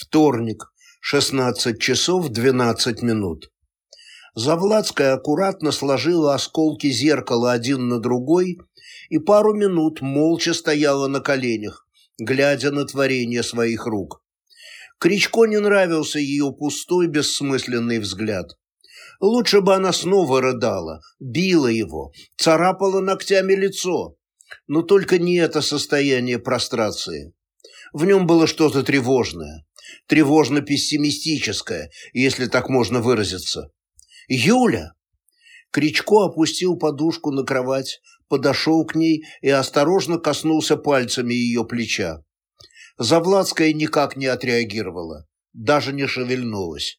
Вторник, 16 часов 12 минут. Завладская аккуратно сложила осколки зеркала один на другой и пару минут молча стояла на коленях, глядя на творение своих рук. Кричко не нравился ее пустой, бессмысленный взгляд. Лучше бы она снова рыдала, била его, царапала ногтями лицо. Но только не это состояние прострации. В нем было что-то тревожное, тревожно-пессимистическое, если так можно выразиться. «Юля!» Кричко опустил подушку на кровать, подошел к ней и осторожно коснулся пальцами ее плеча. Завладская никак не отреагировала, даже не шевельнулась.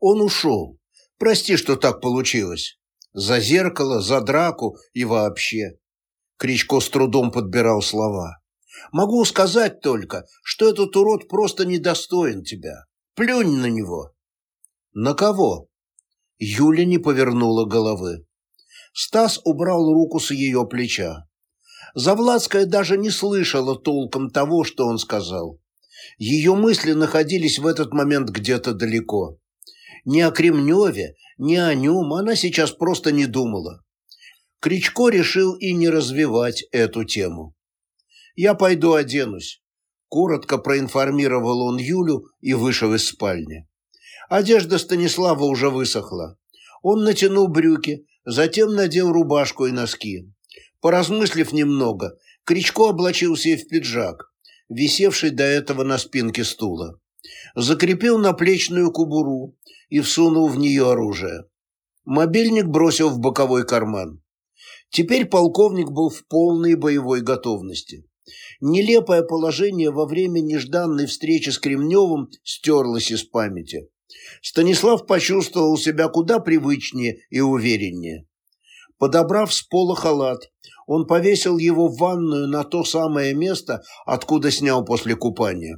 Он ушел. Прости, что так получилось. За зеркало, за драку и вообще. Кричко с трудом подбирал слова. Могу сказать только, что этот урод просто недостоин тебя. Плюнь на него. На кого? Юля не повернула головы. Стас убрал руку с ее плеча. Завладская даже не слышала толком того, что он сказал. Ее мысли находились в этот момент где-то далеко. Ни о Кремневе, ни о нем она сейчас просто не думала. Кричко решил и не развивать эту тему. «Я пойду оденусь», – коротко проинформировал он Юлю и вышел из спальни. Одежда Станислава уже высохла. Он натянул брюки, затем надел рубашку и носки. Поразмыслив немного, Кричко облачился и в пиджак, висевший до этого на спинке стула. Закрепил наплечную кубуру и всунул в нее оружие. Мобильник бросил в боковой карман. Теперь полковник был в полной боевой готовности. Нелепое положение во время нежданной встречи с Кремневым стерлось из памяти. Станислав почувствовал себя куда привычнее и увереннее. Подобрав с пола халат, он повесил его в ванную на то самое место, откуда снял после купания.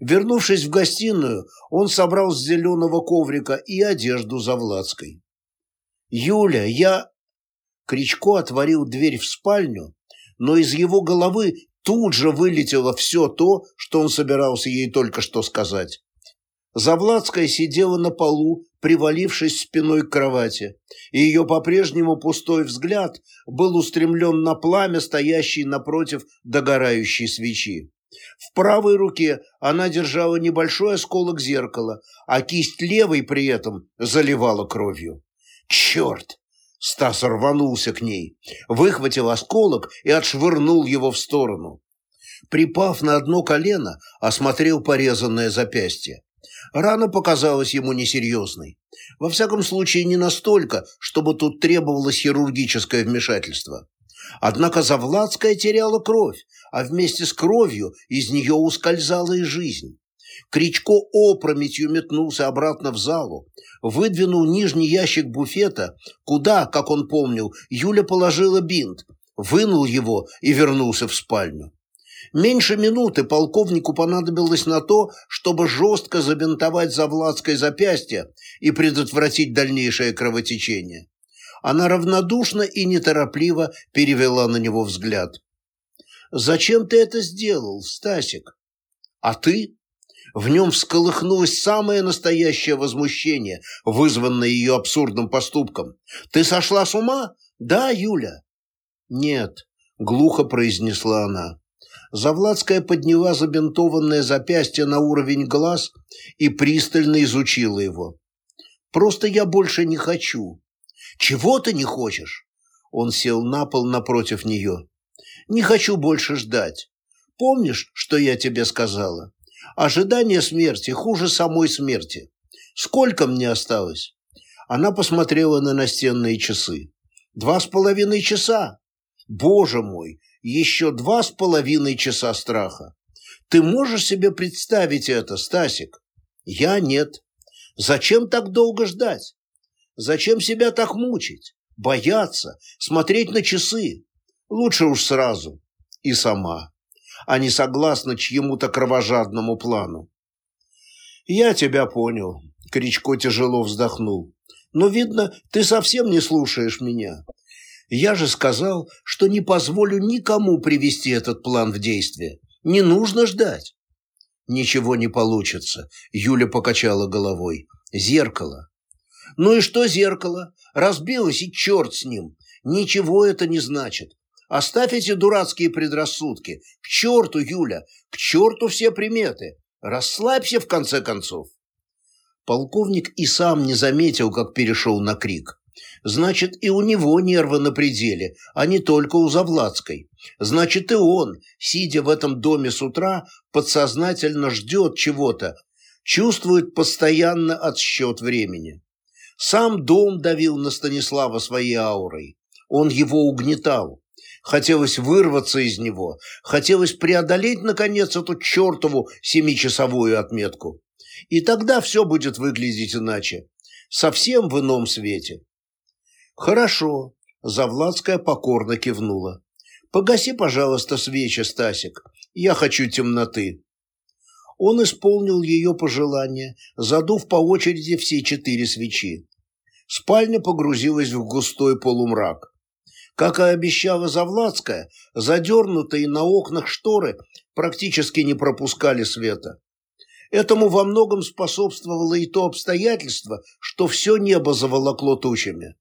Вернувшись в гостиную, он собрал с зеленого коврика и одежду Завладской. «Юля, я...» Кричко отворил дверь в спальню, но из его головы тут же вылетело все то, что он собирался ей только что сказать. Завладская сидела на полу, привалившись спиной к кровати, и ее по-прежнему пустой взгляд был устремлен на пламя, стоящее напротив догорающей свечи. В правой руке она держала небольшой осколок зеркала, а кисть левой при этом заливала кровью. «Черт!» Стас рванулся к ней, выхватил осколок и отшвырнул его в сторону. Припав на одно колено, осмотрел порезанное запястье. Рана показалась ему несерьезной. Во всяком случае, не настолько, чтобы тут требовалось хирургическое вмешательство. Однако Завладская теряла кровь, а вместе с кровью из нее ускользала и жизнь. Кричко опрометью метнулся обратно в залу, выдвинул нижний ящик буфета, куда, как он помнил, Юля положила бинт, вынул его и вернулся в спальню. Меньше минуты полковнику понадобилось на то, чтобы жестко забинтовать Завладское запястье и предотвратить дальнейшее кровотечение. Она равнодушно и неторопливо перевела на него взгляд. «Зачем ты это сделал, Стасик?» «А ты?» В нем всколыхнулось самое настоящее возмущение, вызванное ее абсурдным поступком. «Ты сошла с ума? Да, Юля?» «Нет», — глухо произнесла она. Завладская подняла забинтованное запястье на уровень глаз и пристально изучила его. «Просто я больше не хочу». «Чего ты не хочешь?» Он сел на пол напротив нее. «Не хочу больше ждать. Помнишь, что я тебе сказала? Ожидание смерти хуже самой смерти. Сколько мне осталось?» Она посмотрела на настенные часы. «Два с половиной часа. Боже мой, еще два с половиной часа страха. Ты можешь себе представить это, Стасик? Я нет. Зачем так долго ждать? Зачем себя так мучить? Бояться, смотреть на часы? Лучше уж сразу. И сама. А не согласна чьему-то кровожадному плану. Я тебя понял. Кричко тяжело вздохнул. Но, видно, ты совсем не слушаешь меня. Я же сказал, что не позволю никому привести этот план в действие. Не нужно ждать. Ничего не получится, Юля покачала головой. Зеркало. Ну и что зеркало? Разбилось, и черт с ним. Ничего это не значит. Оставь эти дурацкие предрассудки. К черту, Юля, к черту все приметы. Расслабься, в конце концов. Полковник и сам не заметил, как перешел на крик. Значит, и у него нервы на пределе, а не только у Завладской. Значит, и он, сидя в этом доме с утра, подсознательно ждет чего-то, чувствует постоянно отсчет времени. Сам дом давил на Станислава своей аурой. Он его угнетал. Хотелось вырваться из него, хотелось преодолеть, наконец, эту чертову семичасовую отметку. И тогда все будет выглядеть иначе, совсем в ином свете. Хорошо, Завладская покорно кивнула. Погаси, пожалуйста, свечи, Стасик. Я хочу темноты. Он исполнил ее пожелание, задув по очереди все четыре свечи. Спальня погрузилась в густой полумрак. Как и обещала Завладская, задернутые на окнах шторы практически не пропускали света. Этому во многом способствовало и то обстоятельство, что все небо заволокло тучами.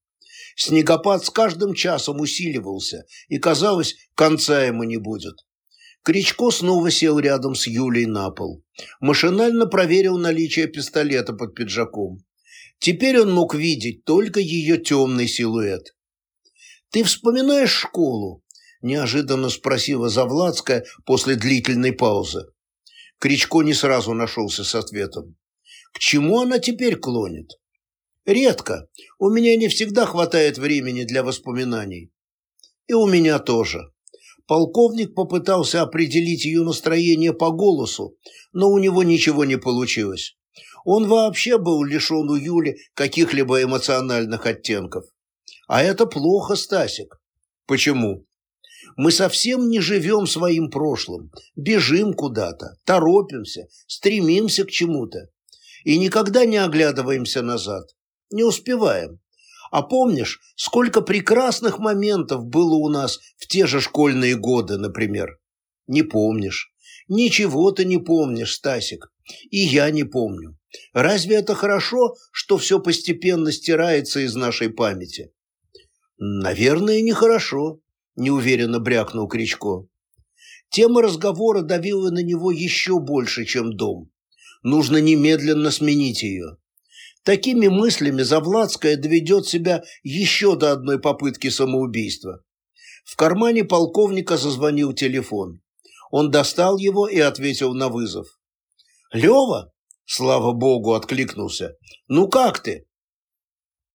Снегопад с каждым часом усиливался, и, казалось, конца ему не будет. Кричко снова сел рядом с Юлей на пол. Машинально проверил наличие пистолета под пиджаком. Теперь он мог видеть только ее темный силуэт. «Ты вспоминаешь школу?» – неожиданно спросила Завладская после длительной паузы. Кричко не сразу нашелся с ответом. «К чему она теперь клонит?» «Редко. У меня не всегда хватает времени для воспоминаний. И у меня тоже». Полковник попытался определить ее настроение по голосу, но у него ничего не получилось. Он вообще был лишен у Юли каких-либо эмоциональных оттенков. А это плохо, Стасик. Почему? Мы совсем не живем своим прошлым, бежим куда-то, торопимся, стремимся к чему-то. И никогда не оглядываемся назад. Не успеваем. А помнишь, сколько прекрасных моментов было у нас в те же школьные годы, например? Не помнишь. Ничего ты не помнишь, Стасик. И я не помню. Разве это хорошо, что все постепенно стирается из нашей памяти? Наверное, нехорошо, неуверенно брякнул Кричко. Тема разговора давила на него еще больше, чем дом. Нужно немедленно сменить ее. Такими мыслями Завладская доведет себя еще до одной попытки самоубийства. В кармане полковника зазвонил телефон. Он достал его и ответил на вызов. «Лева?» – слава богу, откликнулся. «Ну как ты?